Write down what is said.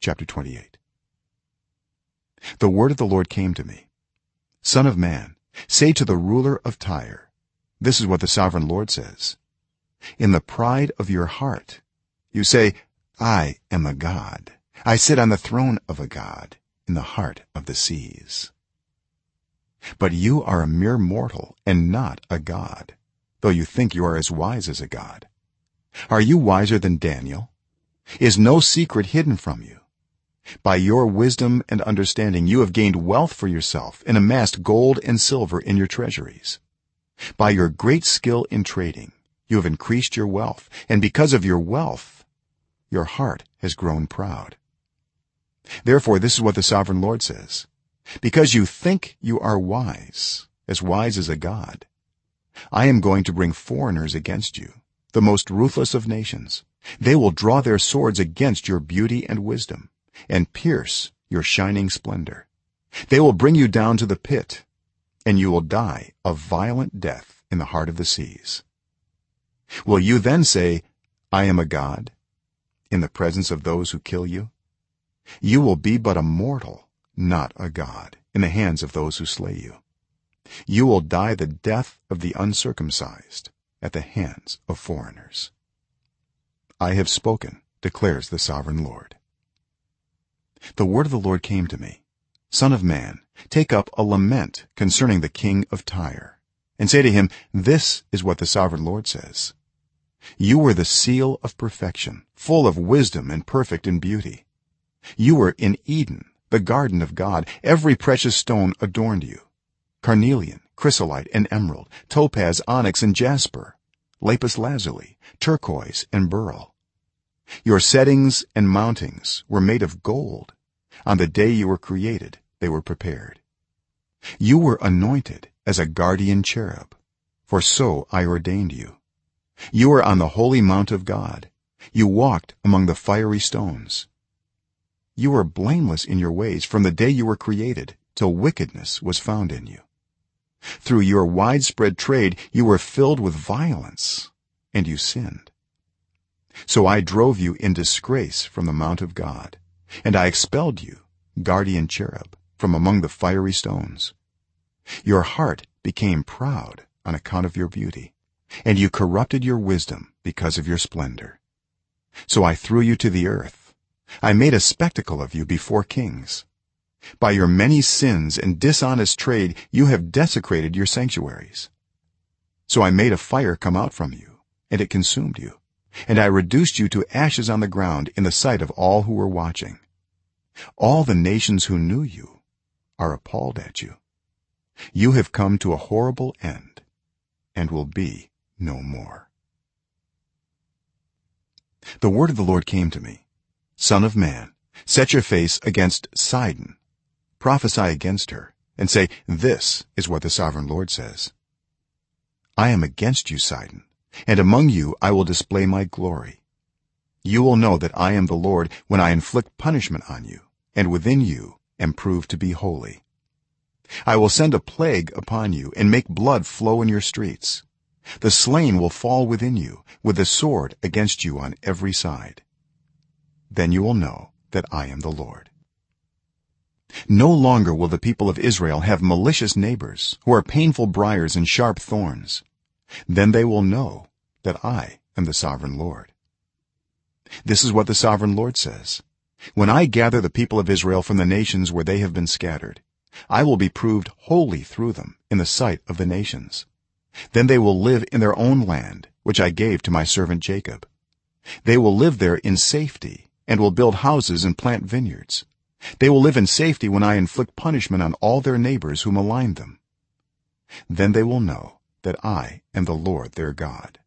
chapter 28 the word of the lord came to me. Son of man say to the ruler of tyre this is what the sovereign lord says. In the pride of your heart you say i am a god. I sit on the throne of a god in the heart of the seas. But you are a mere mortal and not a god though you think you are as wise as a god. Are you wiser than daniel? Is no secret hidden from you by your wisdom and understanding you have gained wealth for yourself and amassed gold and silver in your treasuries. By your great skill in trading you have increased your wealth and because of your wealth your heart has grown proud. Therefore this is what the sovereign lord says. Because you think you are wise as wise as a god i am going to bring foreigners against you the most ruthless of nations. They will draw their swords against your beauty and wisdom and pierce your shining splendor. They will bring you down to the pit and you will die a violent death in the heart of the seas. Will you then say i am a god in the presence of those who kill you you will be but a mortal not a god in the hands of those who slay you. You will die the death of the uncircumcised at the hands of foreigners. I have spoken declares the sovereign lord the word of the lord came to me son of man take up a lament concerning the king of tyre and say to him this is what the sovereign lord says. You were the seal of perfection full of wisdom and perfect in beauty. You were in eden the garden of god. Every precious stone adorned you carnelian chrysolite and emerald topaz onyx and jasper lapis lazuli turquoise and beryl. Your settings and mountings were made of gold on the day you were created they were prepared. You were anointed as a guardian cherub for so i ordained you. You were on the holy mount of god. You walked among the fiery stones. You were blameless in your ways from the day you were created till wickedness was found in you. Through your widespread trade you were filled with violence and you sinned. So i drove you in disgrace from the mount of god and i expelled you guardian cherub from among the fiery stones. Your heart became proud on account of your beauty and you corrupted your wisdom because of your splendor. So i threw you to the earth. I made a spectacle of you before kings. By your many sins and dishonest trade you have desecrated your sanctuaries. So i made a fire come out from you and it consumed you and i reduced you to ashes on the ground in the sight of all who were watching. All the nations who knew you are appalled at you. You have come to a horrible end and will be no more. The word of the lord came to me. Son of man set your face against sidon. Prophesy against her and say this is what the sovereign lord says. I am against you sidon and among you i will display my glory. You will know that i am the lord when i inflict punishment on you and within you am proved to be holy. I will send a plague upon you and make blood flow in your streets. The slain will fall within you with the sword against you on every side. Then you will know that i am the lord. No longer will the people of israel have malicious neighbors who are painful briars and sharp thorns then they will know that i am the sovereign lord. This is what the sovereign lord says. When i gather the people of israel from the nations where they have been scattered i will be proved holy through them in the sight of the nations. Then they will live in their own land which i gave to my servant jacob. They will live there in safety and will build houses and plant vineyards. They will live in safety when i inflict punishment on all their neighbors who malign them. Then they will know that i am the lord their god